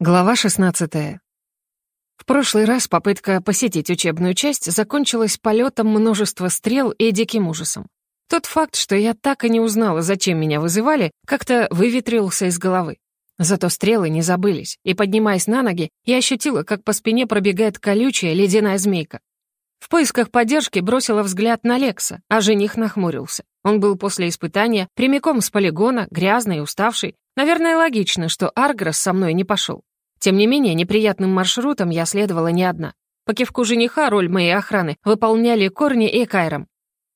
Глава 16. В прошлый раз попытка посетить учебную часть закончилась полетом множества стрел и диким ужасом. Тот факт, что я так и не узнала, зачем меня вызывали, как-то выветрился из головы. Зато стрелы не забылись, и, поднимаясь на ноги, я ощутила, как по спине пробегает колючая ледяная змейка. В поисках поддержки бросила взгляд на Лекса, а жених нахмурился. Он был после испытания прямиком с полигона, грязный и уставший. Наверное, логично, что Аргрос со мной не пошел. Тем не менее, неприятным маршрутом я следовала не одна. По кивку жениха роль моей охраны выполняли Корни и Кайром.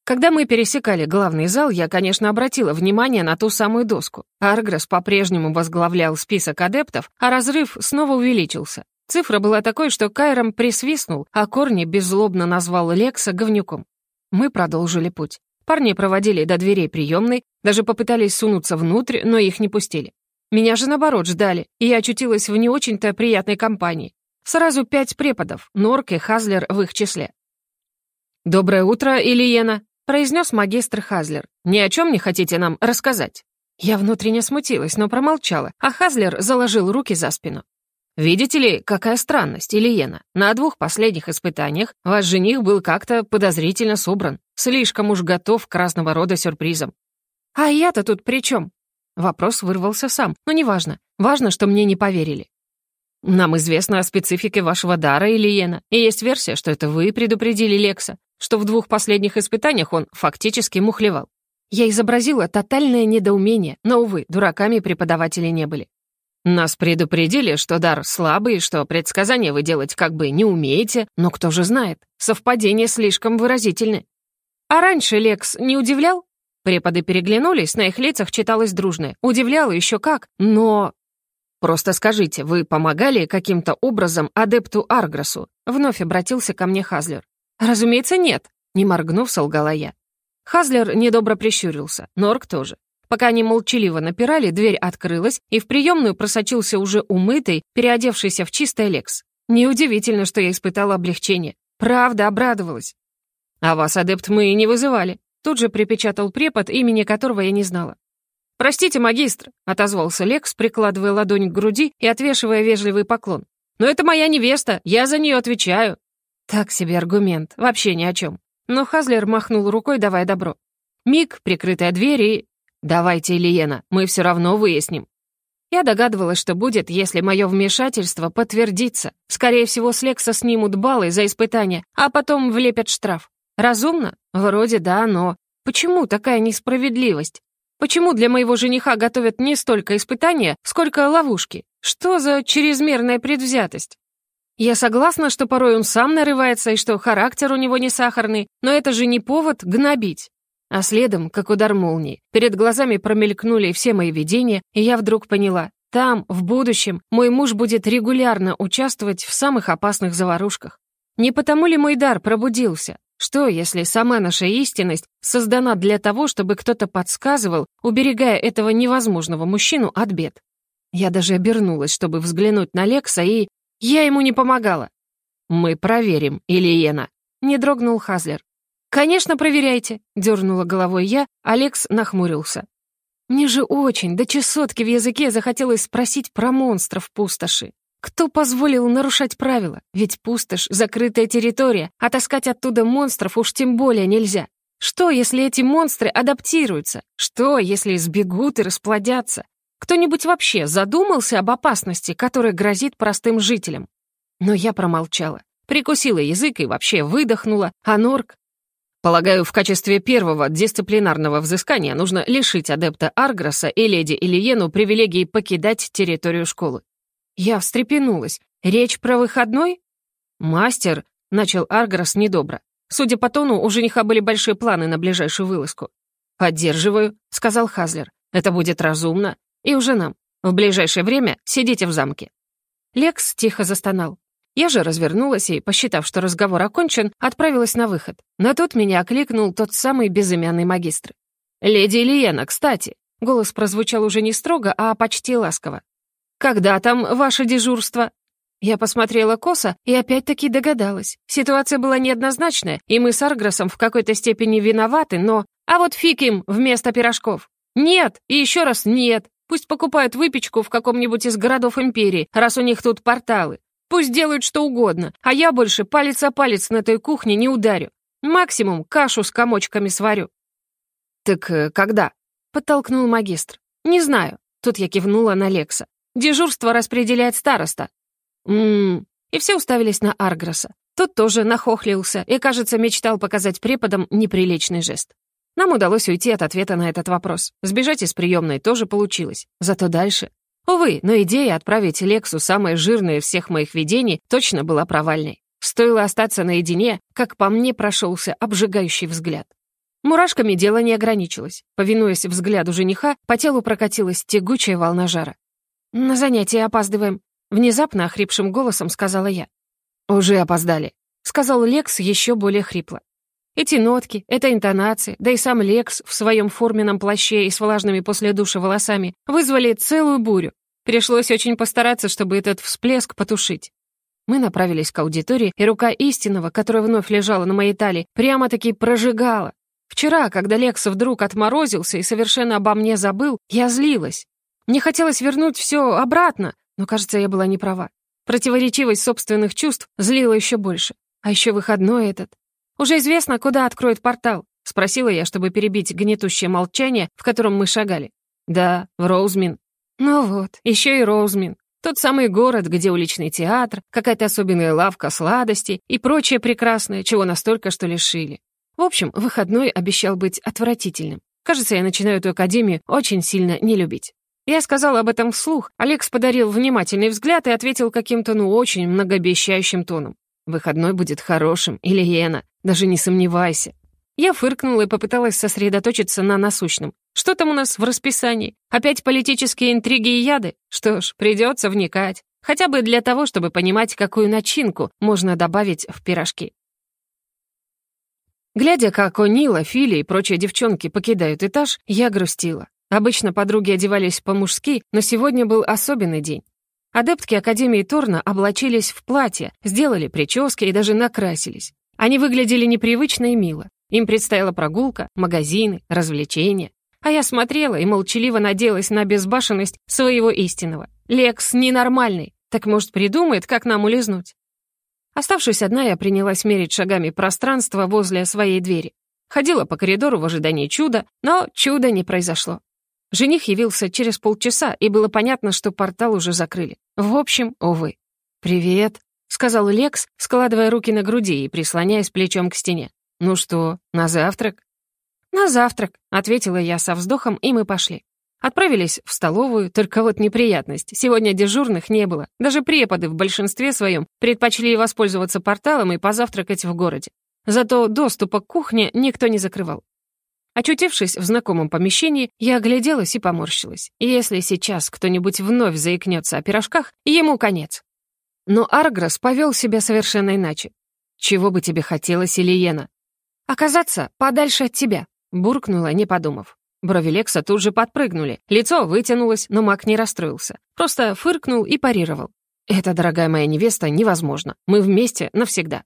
Когда мы пересекали главный зал, я, конечно, обратила внимание на ту самую доску. Аргрос по-прежнему возглавлял список адептов, а разрыв снова увеличился. Цифра была такой, что Кайром присвистнул, а Корни беззлобно назвал Лекса говнюком. Мы продолжили путь. Парни проводили до дверей приемной, даже попытались сунуться внутрь, но их не пустили. Меня же, наоборот, ждали, и я очутилась в не очень-то приятной компании. Сразу пять преподов, Норк и Хазлер в их числе. «Доброе утро, Ильена», — произнес магистр Хазлер. «Ни о чем не хотите нам рассказать?» Я внутренне смутилась, но промолчала, а Хазлер заложил руки за спину. «Видите ли, какая странность, Ильена. На двух последних испытаниях ваш жених был как-то подозрительно собран, слишком уж готов к разного рода сюрпризам». «А я-то тут при чем? Вопрос вырвался сам, но неважно. Важно, что мне не поверили. Нам известно о специфике вашего дара, Ильена, и есть версия, что это вы предупредили Лекса, что в двух последних испытаниях он фактически мухлевал. Я изобразила тотальное недоумение, но, увы, дураками преподаватели не были. Нас предупредили, что дар слабый, что предсказания вы делать как бы не умеете, но кто же знает, совпадения слишком выразительны. А раньше Лекс не удивлял? Преподы переглянулись, на их лицах читалось дружное. Удивляло еще как, но... «Просто скажите, вы помогали каким-то образом адепту Аргросу?» Вновь обратился ко мне Хазлер. «Разумеется, нет», — не моргнув, солгала я. Хазлер недобро прищурился, Норк тоже. Пока они молчаливо напирали, дверь открылась, и в приемную просочился уже умытый, переодевшийся в чистый Лекс. Неудивительно, что я испытала облегчение. Правда, обрадовалась. «А вас, адепт, мы не вызывали», Тут же припечатал препод, имени которого я не знала. «Простите, магистр», — отозвался Лекс, прикладывая ладонь к груди и отвешивая вежливый поклон. «Но это моя невеста, я за нее отвечаю». Так себе аргумент, вообще ни о чем. Но Хазлер махнул рукой, давая добро. Миг, прикрытая дверь и... «Давайте, Ильена, мы все равно выясним». Я догадывалась, что будет, если мое вмешательство подтвердится. Скорее всего, с Лекса снимут баллы за испытание, а потом влепят штраф. Разумно? Вроде да, но... Почему такая несправедливость? Почему для моего жениха готовят не столько испытания, сколько ловушки? Что за чрезмерная предвзятость? Я согласна, что порой он сам нарывается и что характер у него не сахарный, но это же не повод гнобить. А следом, как удар молнии, перед глазами промелькнули все мои видения, и я вдруг поняла, там, в будущем, мой муж будет регулярно участвовать в самых опасных заварушках. Не потому ли мой дар пробудился? Что, если сама наша истинность создана для того, чтобы кто-то подсказывал, уберегая этого невозможного мужчину от бед? Я даже обернулась, чтобы взглянуть на Лекса, и... Я ему не помогала. «Мы проверим, Ильена», — не дрогнул Хазлер. «Конечно, проверяйте», — дернула головой я, Алекс нахмурился. Мне же очень, до чесотки в языке захотелось спросить про монстров пустоши. Кто позволил нарушать правила? Ведь пустошь — закрытая территория, а таскать оттуда монстров уж тем более нельзя. Что, если эти монстры адаптируются? Что, если сбегут и расплодятся? Кто-нибудь вообще задумался об опасности, которая грозит простым жителям? Но я промолчала, прикусила язык и вообще выдохнула, а Норк... Полагаю, в качестве первого дисциплинарного взыскания нужно лишить адепта Аргроса и леди Ильену привилегии покидать территорию школы. Я встрепенулась. «Речь про выходной?» «Мастер», — начал Аргрос недобро. Судя по тону, у жениха были большие планы на ближайшую вылазку. «Поддерживаю», — сказал Хазлер. «Это будет разумно. И уже нам. В ближайшее время сидите в замке». Лекс тихо застонал. Я же развернулась и, посчитав, что разговор окончен, отправилась на выход. Но тут меня окликнул тот самый безымянный магистр. «Леди Ильена, кстати!» Голос прозвучал уже не строго, а почти ласково. «Когда там ваше дежурство?» Я посмотрела косо и опять-таки догадалась. Ситуация была неоднозначная, и мы с Аргросом в какой-то степени виноваты, но... А вот фиг им вместо пирожков. Нет, и еще раз нет. Пусть покупают выпечку в каком-нибудь из городов империи, раз у них тут порталы. Пусть делают что угодно, а я больше палец о палец на той кухне не ударю. Максимум кашу с комочками сварю». «Так э, когда?» — подтолкнул магистр. «Не знаю». Тут я кивнула на Лекса. «Дежурство распределяет староста». «Ммм...» И все уставились на Аргроса. Тот тоже нахохлился и, кажется, мечтал показать преподам неприличный жест. Нам удалось уйти от ответа на этот вопрос. Сбежать из приемной тоже получилось. Зато дальше... Увы, но идея отправить Лексу самое жирное из всех моих видений точно была провальной. Стоило остаться наедине, как по мне прошелся обжигающий взгляд. Мурашками дело не ограничилось. Повинуясь взгляду жениха, по телу прокатилась тягучая волна жара. «На занятие опаздываем», — внезапно охрипшим голосом сказала я. «Уже опоздали», — сказал Лекс еще более хрипло. Эти нотки, эта интонация, да и сам Лекс в своем форменном плаще и с влажными после душа волосами вызвали целую бурю. Пришлось очень постараться, чтобы этот всплеск потушить. Мы направились к аудитории, и рука истинного, которая вновь лежала на моей талии, прямо-таки прожигала. Вчера, когда Лекс вдруг отморозился и совершенно обо мне забыл, я злилась. Мне хотелось вернуть все обратно, но, кажется, я была не права. Противоречивость собственных чувств злила еще больше. А еще выходной этот. «Уже известно, куда откроет портал?» — спросила я, чтобы перебить гнетущее молчание, в котором мы шагали. «Да, в Роузмин». «Ну вот, еще и Роузмин. Тот самый город, где уличный театр, какая-то особенная лавка сладостей и прочее прекрасное, чего настолько, что лишили. В общем, выходной обещал быть отвратительным. Кажется, я начинаю эту академию очень сильно не любить. Я сказала об этом вслух, Алекс подарил внимательный взгляд и ответил каким-то, ну, очень многообещающим тоном. «Выходной будет хорошим, Ильена, даже не сомневайся». Я фыркнула и попыталась сосредоточиться на насущном. Что там у нас в расписании? Опять политические интриги и яды? Что ж, придется вникать. Хотя бы для того, чтобы понимать, какую начинку можно добавить в пирожки. Глядя, как О'Нила, Фили и прочие девчонки покидают этаж, я грустила. Обычно подруги одевались по-мужски, но сегодня был особенный день. Адептки Академии Торна облачились в платья, сделали прически и даже накрасились. Они выглядели непривычно и мило. Им предстояла прогулка, магазины, развлечения. А я смотрела и молчаливо надеялась на безбашенность своего истинного. Лекс ненормальный, так может придумает, как нам улизнуть. Оставшись одна, я принялась мерить шагами пространство возле своей двери. Ходила по коридору в ожидании чуда, но чуда не произошло. Жених явился через полчаса, и было понятно, что портал уже закрыли. В общем, увы. «Привет», — сказал Лекс, складывая руки на груди и прислоняясь плечом к стене. «Ну что, на завтрак?» «На завтрак», — ответила я со вздохом, и мы пошли. Отправились в столовую, только вот неприятность. Сегодня дежурных не было. Даже преподы в большинстве своем предпочли воспользоваться порталом и позавтракать в городе. Зато доступа к кухне никто не закрывал. Очутившись в знакомом помещении, я огляделась и поморщилась. Если сейчас кто-нибудь вновь заикнется о пирожках, ему конец. Но Аргрос повел себя совершенно иначе. «Чего бы тебе хотелось, Ильена?» «Оказаться подальше от тебя», — буркнула, не подумав. Брови Лекса тут же подпрыгнули, лицо вытянулось, но маг не расстроился. Просто фыркнул и парировал. «Это, дорогая моя невеста, невозможно. Мы вместе навсегда».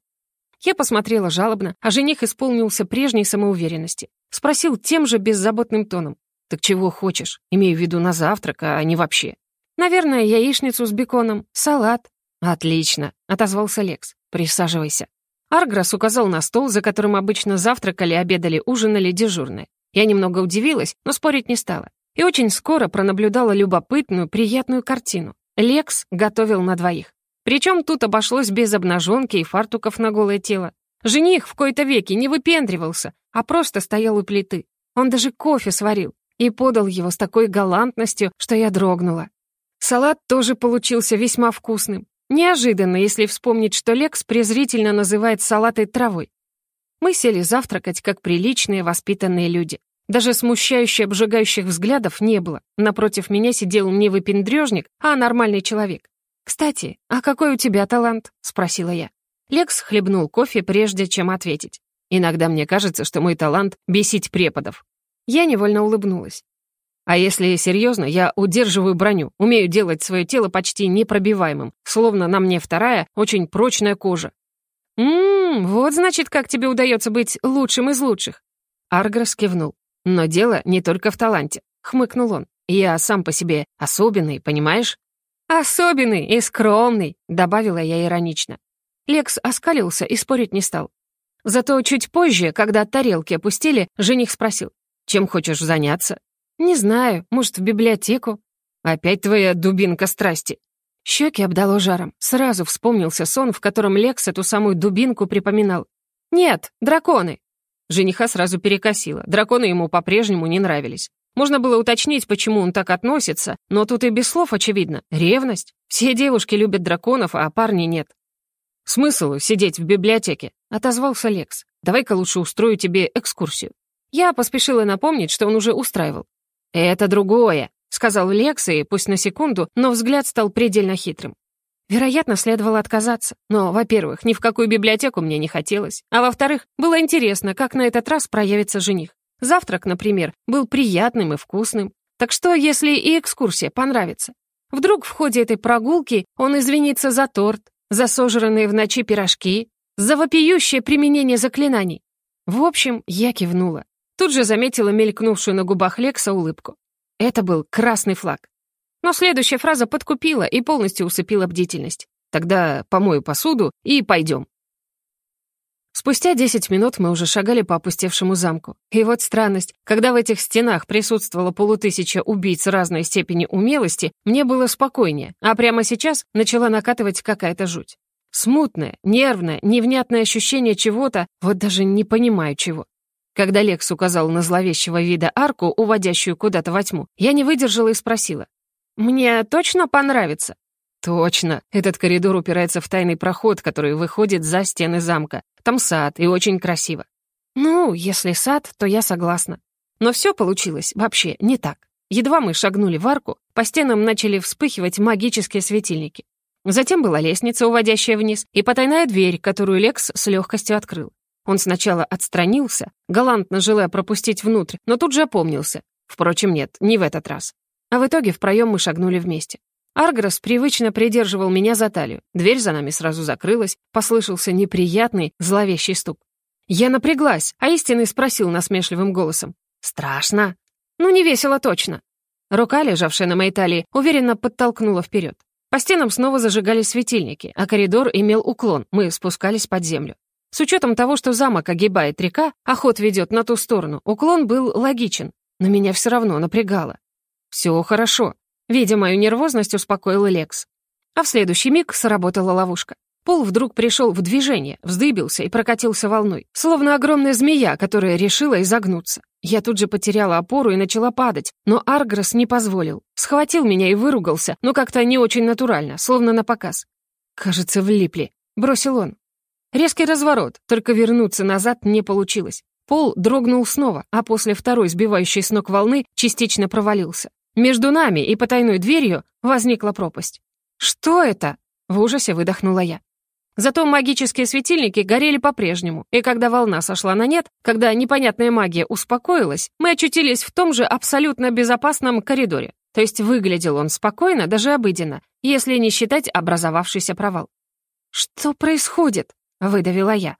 Я посмотрела жалобно, а жених исполнился прежней самоуверенности. Спросил тем же беззаботным тоном. «Так чего хочешь? Имею в виду на завтрак, а не вообще». «Наверное, яичницу с беконом, салат». «Отлично», — отозвался Лекс. «Присаживайся». Аргрос указал на стол, за которым обычно завтракали, обедали, ужинали дежурные. Я немного удивилась, но спорить не стала. И очень скоро пронаблюдала любопытную, приятную картину. Лекс готовил на двоих. Причем тут обошлось без обнаженки и фартуков на голое тело. Жених в кои-то веки не выпендривался, а просто стоял у плиты. Он даже кофе сварил и подал его с такой галантностью, что я дрогнула. Салат тоже получился весьма вкусным. Неожиданно, если вспомнить, что Лекс презрительно называет салаты травой. Мы сели завтракать, как приличные воспитанные люди. Даже смущающих обжигающих взглядов не было. Напротив меня сидел не выпендрежник, а нормальный человек. «Кстати, а какой у тебя талант?» — спросила я. Лекс хлебнул кофе, прежде чем ответить. «Иногда мне кажется, что мой талант — бесить преподов». Я невольно улыбнулась. А если серьезно, я удерживаю броню, умею делать свое тело почти непробиваемым, словно на мне вторая, очень прочная кожа. «Ммм, вот значит, как тебе удается быть лучшим из лучших». Аргрос кивнул. «Но дело не только в таланте», — хмыкнул он. Я сам по себе особенный, понимаешь?» «Особенный и скромный», — добавила я иронично. Лекс оскалился и спорить не стал. Зато чуть позже, когда тарелки опустили, жених спросил, «Чем хочешь заняться?» «Не знаю, может, в библиотеку?» «Опять твоя дубинка страсти». Щеки обдало жаром. Сразу вспомнился сон, в котором Лекс эту самую дубинку припоминал. «Нет, драконы!» Жениха сразу перекосило. Драконы ему по-прежнему не нравились. Можно было уточнить, почему он так относится, но тут и без слов очевидно. Ревность. Все девушки любят драконов, а парни нет. «Смысл сидеть в библиотеке?» — отозвался Лекс. «Давай-ка лучше устрою тебе экскурсию». Я поспешила напомнить, что он уже устраивал. «Это другое», — сказал Лекс, и пусть на секунду, но взгляд стал предельно хитрым. Вероятно, следовало отказаться. Но, во-первых, ни в какую библиотеку мне не хотелось. А во-вторых, было интересно, как на этот раз проявится жених. Завтрак, например, был приятным и вкусным. Так что, если и экскурсия понравится? Вдруг в ходе этой прогулки он извинится за торт, за сожранные в ночи пирожки, за вопиющее применение заклинаний. В общем, я кивнула. Тут же заметила мелькнувшую на губах Лекса улыбку. Это был красный флаг. Но следующая фраза подкупила и полностью усыпила бдительность. Тогда помою посуду и пойдем. Спустя 10 минут мы уже шагали по опустевшему замку. И вот странность, когда в этих стенах присутствовала полутысяча убийц разной степени умелости, мне было спокойнее, а прямо сейчас начала накатывать какая-то жуть. Смутное, нервное, невнятное ощущение чего-то, вот даже не понимаю чего. Когда Лекс указал на зловещего вида арку, уводящую куда-то во тьму, я не выдержала и спросила. «Мне точно понравится?» «Точно. Этот коридор упирается в тайный проход, который выходит за стены замка. Там сад, и очень красиво. Ну, если сад, то я согласна. Но все получилось вообще не так. Едва мы шагнули в арку, по стенам начали вспыхивать магические светильники. Затем была лестница, уводящая вниз, и потайная дверь, которую Лекс с легкостью открыл. Он сначала отстранился, галантно желая пропустить внутрь, но тут же опомнился. Впрочем, нет, не в этот раз. А в итоге в проем мы шагнули вместе. Аргрос привычно придерживал меня за талию. Дверь за нами сразу закрылась, послышался неприятный, зловещий стук. Я напряглась, а истинный спросил насмешливым голосом. «Страшно?» «Ну, не весело точно». Рука, лежавшая на моей талии, уверенно подтолкнула вперед. По стенам снова зажигались светильники, а коридор имел уклон, мы спускались под землю. С учетом того, что замок огибает река, а ход ведет на ту сторону, уклон был логичен, но меня все равно напрягало. «Все хорошо», Видя мою нервозность, успокоил Лекс. А в следующий миг сработала ловушка. Пол вдруг пришел в движение, вздыбился и прокатился волной, словно огромная змея, которая решила изогнуться. Я тут же потеряла опору и начала падать, но Аргрос не позволил. Схватил меня и выругался, но как-то не очень натурально, словно на показ. «Кажется, влипли», — бросил он. Резкий разворот, только вернуться назад не получилось. Пол дрогнул снова, а после второй сбивающей с ног волны частично провалился. Между нами и потайной дверью возникла пропасть. «Что это?» — в ужасе выдохнула я. Зато магические светильники горели по-прежнему, и когда волна сошла на нет, когда непонятная магия успокоилась, мы очутились в том же абсолютно безопасном коридоре. То есть выглядел он спокойно, даже обыденно, если не считать образовавшийся провал. «Что происходит?» — выдавила я.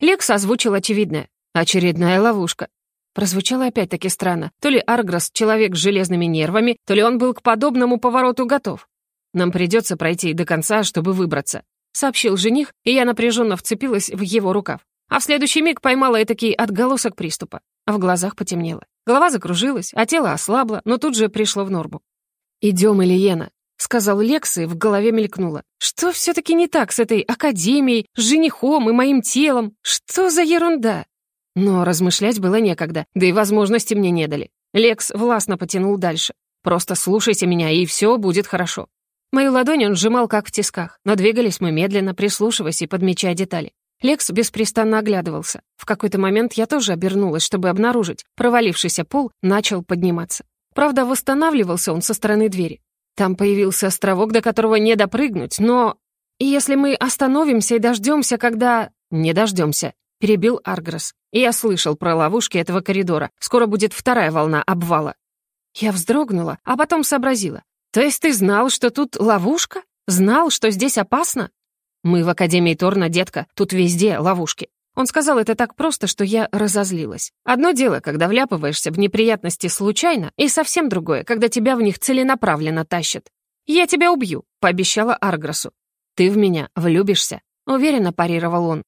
Лекс озвучил очевидное. «Очередная ловушка. Прозвучало опять-таки странно. То ли Аргрос — человек с железными нервами, то ли он был к подобному повороту готов. «Нам придется пройти до конца, чтобы выбраться», — сообщил жених, и я напряженно вцепилась в его рукав. А в следующий миг поймала этакий отголосок приступа. А в глазах потемнело. Голова закружилась, а тело ослабло, но тут же пришло в норму. «Идем, Ильена», — сказал Лекс, и в голове мелькнуло. «Что все-таки не так с этой академией, с женихом и моим телом? Что за ерунда?» Но размышлять было некогда, да и возможности мне не дали. Лекс властно потянул дальше. «Просто слушайте меня, и все будет хорошо». Мою ладонь он сжимал как в тисках, но двигались мы медленно, прислушиваясь и подмечая детали. Лекс беспрестанно оглядывался. В какой-то момент я тоже обернулась, чтобы обнаружить. Провалившийся пол начал подниматься. Правда, восстанавливался он со стороны двери. Там появился островок, до которого не допрыгнуть, но... И если мы остановимся и дождемся, когда... Не дождемся перебил Аргресс. Я слышал про ловушки этого коридора. Скоро будет вторая волна обвала. Я вздрогнула, а потом сообразила. То есть ты знал, что тут ловушка? Знал, что здесь опасно? Мы в Академии Торна, детка, тут везде ловушки. Он сказал это так просто, что я разозлилась. Одно дело, когда вляпываешься в неприятности случайно, и совсем другое, когда тебя в них целенаправленно тащат. «Я тебя убью», — пообещала Аргросу. «Ты в меня влюбишься», — уверенно парировал он.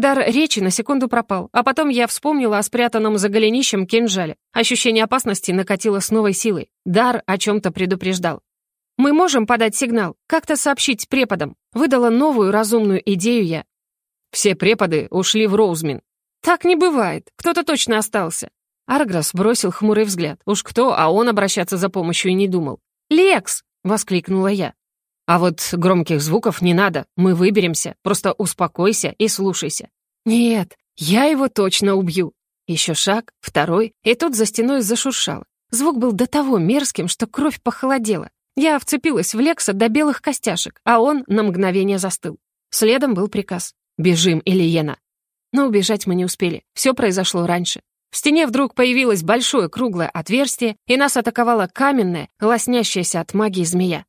Дар речи на секунду пропал, а потом я вспомнила о спрятанном за голенищем кинжале. Ощущение опасности накатило с новой силой. Дар о чем-то предупреждал. «Мы можем подать сигнал, как-то сообщить преподам», выдала новую разумную идею я. Все преподы ушли в Роузмин. «Так не бывает, кто-то точно остался». Аргрос бросил хмурый взгляд. Уж кто, а он обращаться за помощью и не думал. «Лекс!» — воскликнула я. «А вот громких звуков не надо, мы выберемся, просто успокойся и слушайся». «Нет, я его точно убью». Еще шаг, второй, и тут за стеной зашуршало. Звук был до того мерзким, что кровь похолодела. Я вцепилась в Лекса до белых костяшек, а он на мгновение застыл. Следом был приказ. «Бежим, Ильена!» Но убежать мы не успели. Все произошло раньше. В стене вдруг появилось большое круглое отверстие, и нас атаковала каменная, лоснящаяся от магии змея.